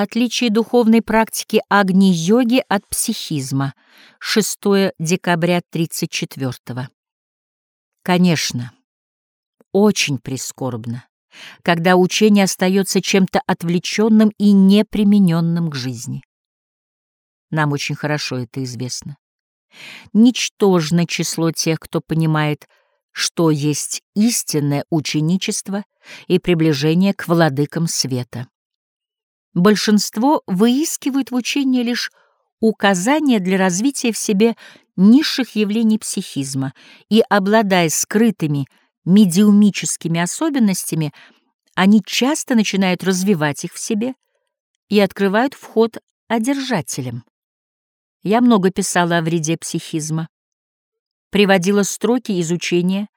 Отличие духовной практики Агни-йоги от психизма. 6 декабря 34 -го. Конечно, очень прискорбно, когда учение остается чем-то отвлеченным и непримененным к жизни. Нам очень хорошо это известно. Ничтожно число тех, кто понимает, что есть истинное ученичество и приближение к владыкам света. Большинство выискивают в учении лишь указания для развития в себе низших явлений психизма и, обладая скрытыми медиумическими особенностями, они часто начинают развивать их в себе и открывают вход одержателям. Я много писала о вреде психизма, приводила строки изучения,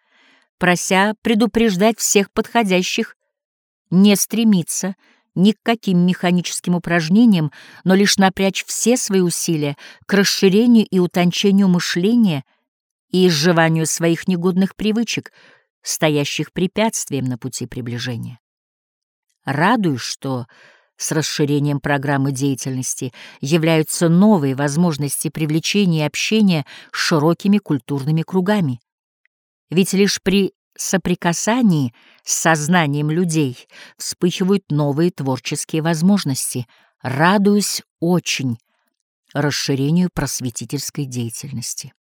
прося предупреждать всех подходящих не стремиться ни к каким механическим упражнениям, но лишь напрячь все свои усилия к расширению и утончению мышления и изживанию своих негодных привычек, стоящих препятствием на пути приближения. Радуюсь, что с расширением программы деятельности являются новые возможности привлечения и общения с широкими культурными кругами. Ведь лишь при соприкасании с сознанием людей вспыхивают новые творческие возможности. Радуюсь очень расширению просветительской деятельности.